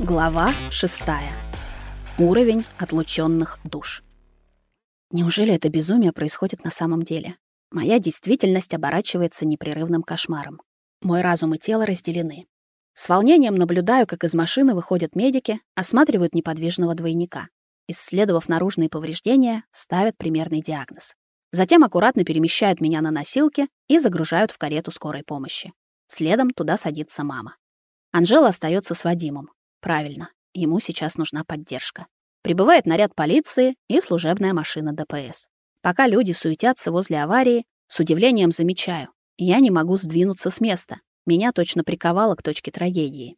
Глава 6. Уровень отлученных душ. Неужели это безумие происходит на самом деле? Моя действительность оборачивается непрерывным кошмаром. Мой разум и тело разделены. С волнением наблюдаю, как из машины выходят медики, осматривают неподвижного двойника. Исследовав наружные повреждения, ставят примерный диагноз. Затем аккуратно перемещают меня на носилки и загружают в карету скорой помощи. Следом туда садится мама. Анжела остается с Вадимом. Правильно, ему сейчас нужна поддержка. Прибывает наряд полиции и служебная машина ДПС. Пока люди суетятся возле аварии, с удивлением замечаю. Я не могу сдвинуться с места. Меня точно приковало к точке трагедии.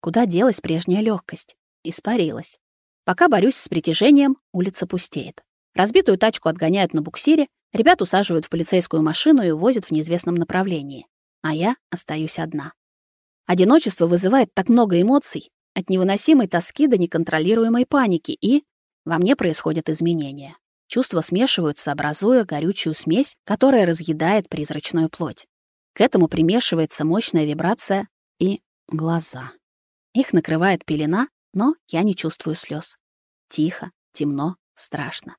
Куда делась прежняя легкость? Испарилась. Пока борюсь с притяжением, улица пустеет. Разбитую тачку отгоняют на буксире, ребят усаживают в полицейскую машину и увозят в неизвестном направлении. А я остаюсь одна. Одиночество вызывает так много эмоций, от невыносимой тоски до неконтролируемой паники, и во мне происходят изменения. Чувства смешиваются, образуя горючую смесь, которая разъедает призрачную плоть. К этому примешивается мощная вибрация и глаза. Их накрывает пелена, но я не чувствую слез. Тихо, темно, страшно.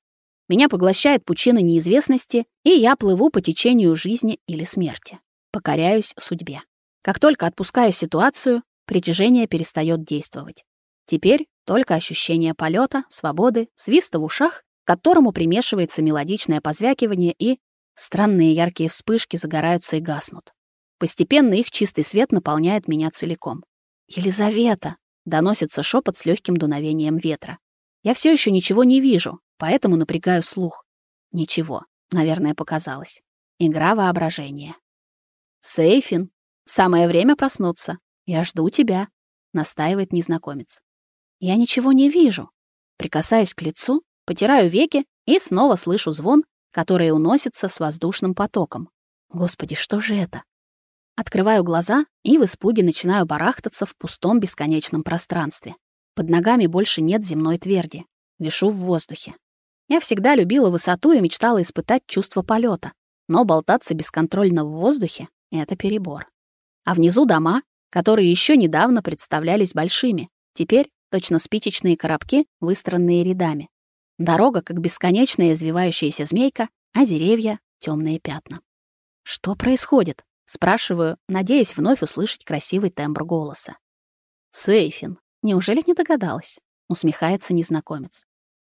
Меня поглощает пучина неизвестности, и я плыву по течению жизни или смерти. Покоряюсь судьбе. Как только отпускаю ситуацию, притяжение перестает действовать. Теперь только ощущение полета, свободы, свиста в ушах, к которому примешивается мелодичное позвякивание и странные яркие вспышки загораются и гаснут. Постепенно их чистый свет наполняет меня целиком. «Елизавета!» — доносится шепот с легким дуновением ветра. Я все еще ничего не вижу, поэтому напрягаю слух. Ничего, наверное, показалось. Игра воображения. «Сейфин, самое время проснуться. Я жду тебя», — настаивает незнакомец. «Я ничего не вижу». Прикасаюсь к лицу, потираю веки и снова слышу звон, который уносится с воздушным потоком. Господи, что же это? Открываю глаза и в испуге начинаю барахтаться в пустом бесконечном пространстве. Под ногами больше нет земной тверди. Вишу в воздухе. Я всегда любила высоту и мечтала испытать чувство полета, но болтаться бесконтрольно в воздухе — это перебор. А внизу дома, которые еще недавно представлялись большими, теперь точно спичечные коробки, выстроенные рядами. Дорога, как бесконечная извивающаяся змейка, а деревья — темные пятна. «Что происходит?» — спрашиваю, надеясь вновь услышать красивый тембр голоса. «Сейфин, неужели не догадалась?» — усмехается незнакомец.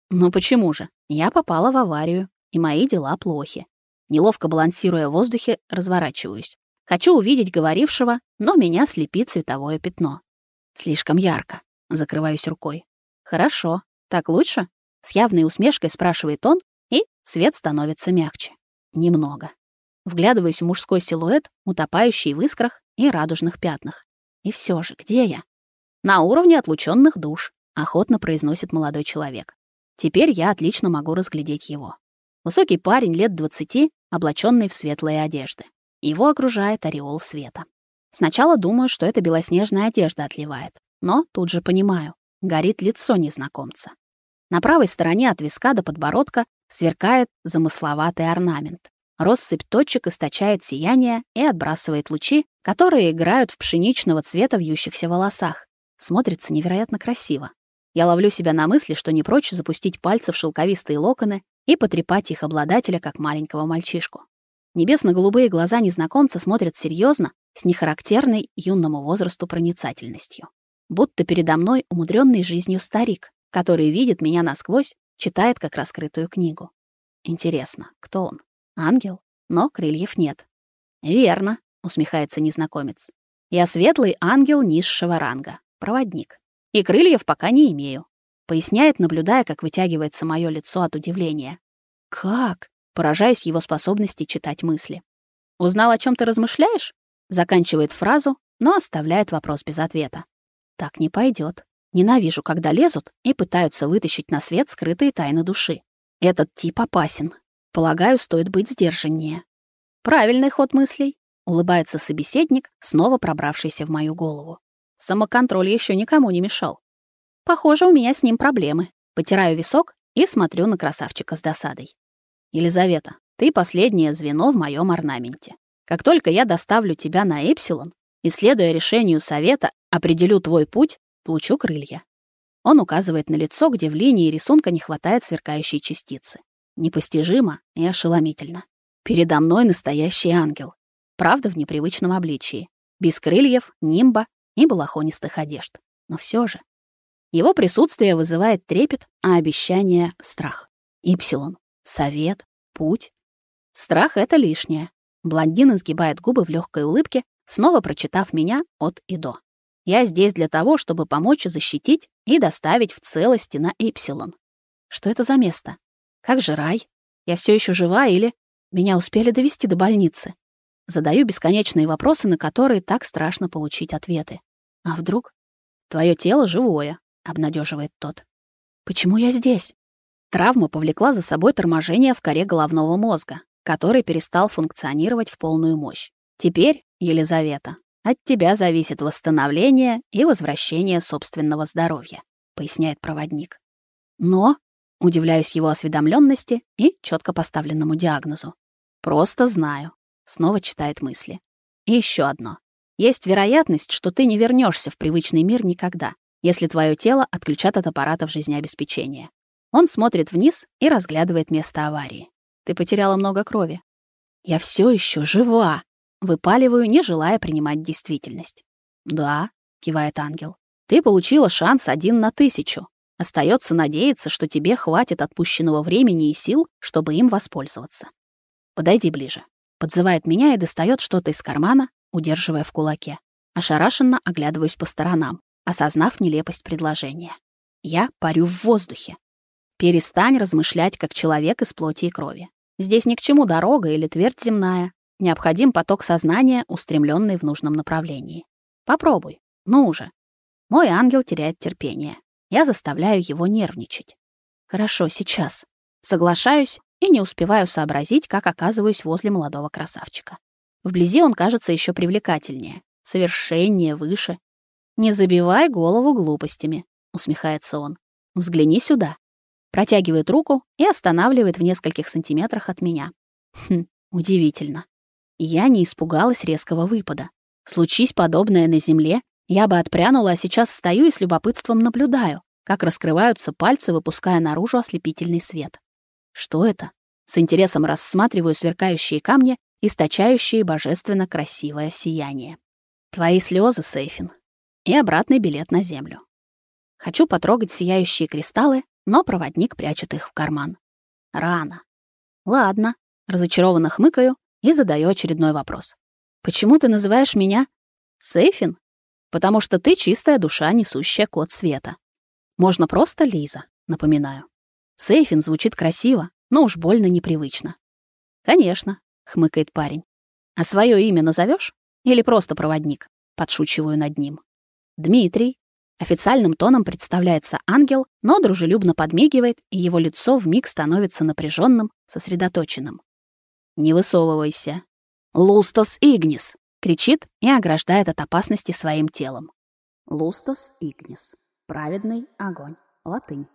«Ну почему же? Я попала в аварию, и мои дела плохи. Неловко балансируя в воздухе, разворачиваюсь. Хочу увидеть говорившего, но меня слепит световое пятно. Слишком ярко. Закрываюсь рукой. Хорошо. Так лучше? С явной усмешкой спрашивает он, и свет становится мягче. Немного. Вглядываюсь в мужской силуэт, утопающий в искрах и радужных пятнах. И все же, где я? На уровне отлученных душ, охотно произносит молодой человек. Теперь я отлично могу разглядеть его. Высокий парень лет двадцати, облаченный в светлые одежды. Его окружает ореол света. Сначала думаю, что это белоснежная одежда отливает, но тут же понимаю, горит лицо незнакомца. На правой стороне от виска до подбородка сверкает замысловатый орнамент. Россыпь точек источает сияние и отбрасывает лучи, которые играют в пшеничного цвета вьющихся волосах. Смотрится невероятно красиво. Я ловлю себя на мысли, что не прочь запустить пальцы в шелковистые локоны и потрепать их обладателя, как маленького мальчишку. Небесно-голубые глаза незнакомца смотрят серьезно, с нехарактерной юному возрасту проницательностью. Будто передо мной умудренный жизнью старик, который видит меня насквозь, читает как раскрытую книгу. Интересно, кто он? Ангел? Но крыльев нет. Верно, усмехается незнакомец. Я светлый ангел низшего ранга, проводник. И крыльев пока не имею. Поясняет, наблюдая, как вытягивается мое лицо от удивления. Как? Поражаясь его способности читать мысли. Узнал, о чем ты размышляешь? Заканчивает фразу, но оставляет вопрос без ответа. Так не пойдет. Ненавижу, когда лезут и пытаются вытащить на свет скрытые тайны души. Этот тип опасен. Полагаю, стоит быть сдержаннее. Правильный ход мыслей, улыбается собеседник, снова пробравшийся в мою голову. Самоконтроль еще никому не мешал. Похоже, у меня с ним проблемы. Потираю висок и смотрю на красавчика с досадой. Елизавета, ты последнее звено в моем орнаменте. Как только я доставлю тебя на Эпсилон и, следуя решению совета, определю твой путь, получу крылья. Он указывает на лицо, где в линии рисунка не хватает сверкающей частицы. Непостижимо и ошеломительно. Передо мной настоящий ангел. Правда, в непривычном обличии. Без крыльев, нимба и балахонистых одежд. Но все же. Его присутствие вызывает трепет, а обещание — страх. Ипсилон. Совет. Путь. Страх — это лишнее. Блондин изгибает губы в легкой улыбке, снова прочитав меня от и до. Я здесь для того, чтобы помочь защитить и доставить в целости на Ипсилон. Что это за место? Как же рай? Я все еще жива или меня успели довести до больницы? Задаю бесконечные вопросы, на которые так страшно получить ответы. А вдруг? Твое тело живое, обнадеживает тот. Почему я здесь? Травма повлекла за собой торможение в коре головного мозга, который перестал функционировать в полную мощь. Теперь, Елизавета, от тебя зависит восстановление и возвращение собственного здоровья, поясняет проводник. Но удивляюсь его осведомленности и четко поставленному диагнозу. Просто знаю. Снова читает мысли. И еще одно. Есть вероятность, что ты не вернешься в привычный мир никогда, если твое тело отключат от аппаратов жизнеобеспечения. Он смотрит вниз и разглядывает место аварии. Ты потеряла много крови. Я все еще жива. Выпаливаю, не желая принимать действительность. «Да», — кивает ангел, — «ты получила шанс один на тысячу. Остается надеяться, что тебе хватит отпущенного времени и сил, чтобы им воспользоваться. Подойди ближе». Подзывает меня и достает что-то из кармана, удерживая в кулаке. Ошарашенно оглядываюсь по сторонам, осознав нелепость предложения. Я парю в воздухе. Перестань размышлять, как человек из плоти и крови. Здесь ни к чему дорога или твердь земная. Необходим поток сознания, устремленный в нужном направлении. Попробуй. Ну уже. Мой ангел теряет терпение. Я заставляю его нервничать. Хорошо, сейчас. Соглашаюсь и не успеваю сообразить, как оказываюсь возле молодого красавчика. Вблизи он кажется еще привлекательнее, совершеннее, выше. «Не забивай голову глупостями», — усмехается он. «Взгляни сюда». Протягивает руку и останавливает в нескольких сантиметрах от меня. Хм, удивительно. Я не испугалась резкого выпада. Случись подобное на земле, я бы отпрянула, а сейчас стою и с любопытством наблюдаю, как раскрываются пальцы, выпуская наружу ослепительный свет. Что это? С интересом рассматриваю сверкающие камни, источающие божественно красивое сияние. Твои слезы, Сейфин. И обратный билет на землю. Хочу потрогать сияющие кристаллы, но проводник прячет их в карман. Рано. Ладно, разочарованно хмыкаю и задаю очередной вопрос. «Почему ты называешь меня Сейфин? Потому что ты чистая душа, несущая код света. Можно просто Лиза, напоминаю. Сейфин звучит красиво, но уж больно непривычно». «Конечно», — хмыкает парень. «А свое имя назовешь? Или просто проводник?» Подшучиваю над ним. «Дмитрий». Официальным тоном представляется ангел, но дружелюбно подмигивает, и его лицо вмиг становится напряженным, сосредоточенным. Не высовывайся. Лустос игнис, кричит и ограждает от опасности своим телом. Лустос игнис. Праведный огонь. Латынь.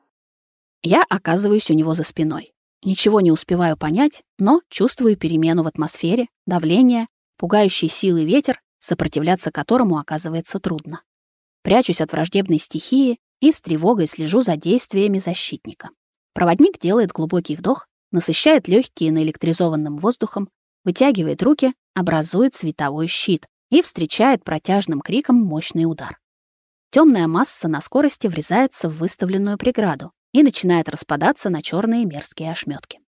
Я оказываюсь у него за спиной. Ничего не успеваю понять, но чувствую перемену в атмосфере, давление, пугающий силы ветер, сопротивляться которому оказывается трудно. Прячусь от враждебной стихии и с тревогой слежу за действиями защитника. Проводник делает глубокий вдох, насыщает легкие наэлектризованным воздухом, вытягивает руки, образует световой щит и встречает протяжным криком мощный удар. Темная масса на скорости врезается в выставленную преграду и начинает распадаться на черные мерзкие ошметки.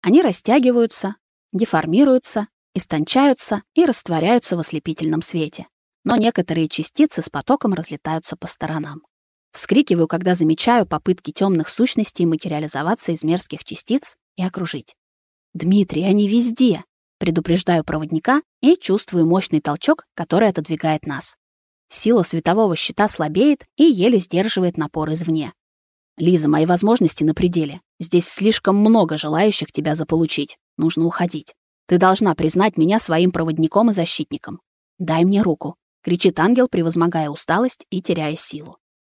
Они растягиваются, деформируются, истончаются и растворяются в ослепительном свете. Но некоторые частицы с потоком разлетаются по сторонам. Вскрикиваю, когда замечаю попытки темных сущностей материализоваться из мерзких частиц и окружить. «Дмитрий, они везде!» Предупреждаю проводника и чувствую мощный толчок, который отодвигает нас. Сила светового щита слабеет и еле сдерживает напор извне. «Лиза, мои возможности на пределе. Здесь слишком много желающих тебя заполучить. Нужно уходить. Ты должна признать меня своим проводником и защитником. Дай мне руку», — кричит ангел, превозмогая усталость и теряя силу.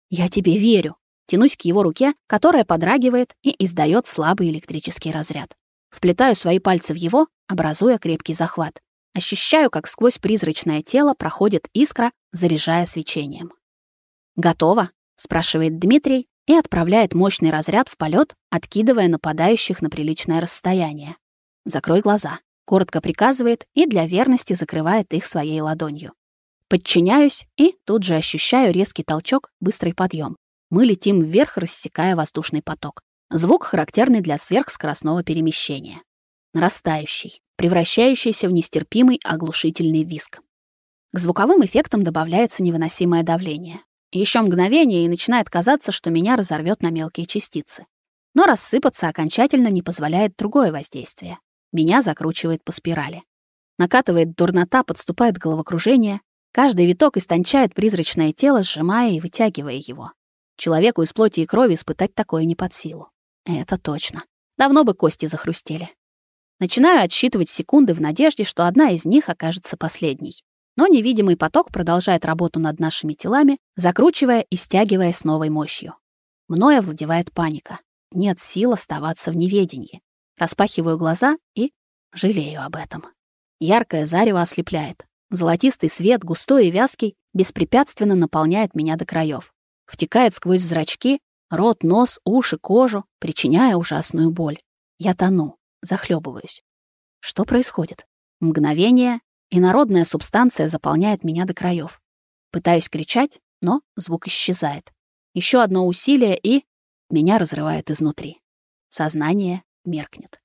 «Я тебе верю», Тянусь к его руке, которая подрагивает и издает слабый электрический разряд. Вплетаю свои пальцы в его, образуя крепкий захват. Ощущаю, как сквозь призрачное тело проходит искра, заряжая свечением. «Готово?» — спрашивает Дмитрий и отправляет мощный разряд в полет, откидывая нападающих на приличное расстояние. «Закрой глаза», — коротко приказывает и для верности закрывает их своей ладонью. Подчиняюсь и тут же ощущаю резкий толчок, быстрый подъем. Мы летим вверх, рассекая воздушный поток. Звук характерный для сверхскоростного перемещения. Нарастающий, превращающийся в нестерпимый оглушительный визг. К звуковым эффектам добавляется невыносимое давление. Еще мгновение, и начинает казаться, что меня разорвет на мелкие частицы. Но рассыпаться окончательно не позволяет другое воздействие. Меня закручивает по спирали. Накатывает дурнота, подступает головокружение. Каждый виток истончает призрачное тело, сжимая и вытягивая его. Человеку из плоти и крови испытать такое не под силу. Это точно. Давно бы кости захрустели. Начинаю отсчитывать секунды в надежде, что одна из них окажется последней. Но невидимый поток продолжает работу над нашими телами, закручивая и стягивая с новой мощью. Мною овладевает паника. Нет сил оставаться в неведении. Распахиваю глаза и жалею об этом. Яркое зарево ослепляет. Золотистый свет, густой и вязкий, беспрепятственно наполняет меня до краев. Втекает сквозь зрачки, рот, нос, уши, кожу, причиняя ужасную боль. Я тону, захлебываюсь. Что происходит? Мгновение, и народная субстанция заполняет меня до краев. Пытаюсь кричать, но звук исчезает. Еще одно усилие, и меня разрывает изнутри. Сознание меркнет.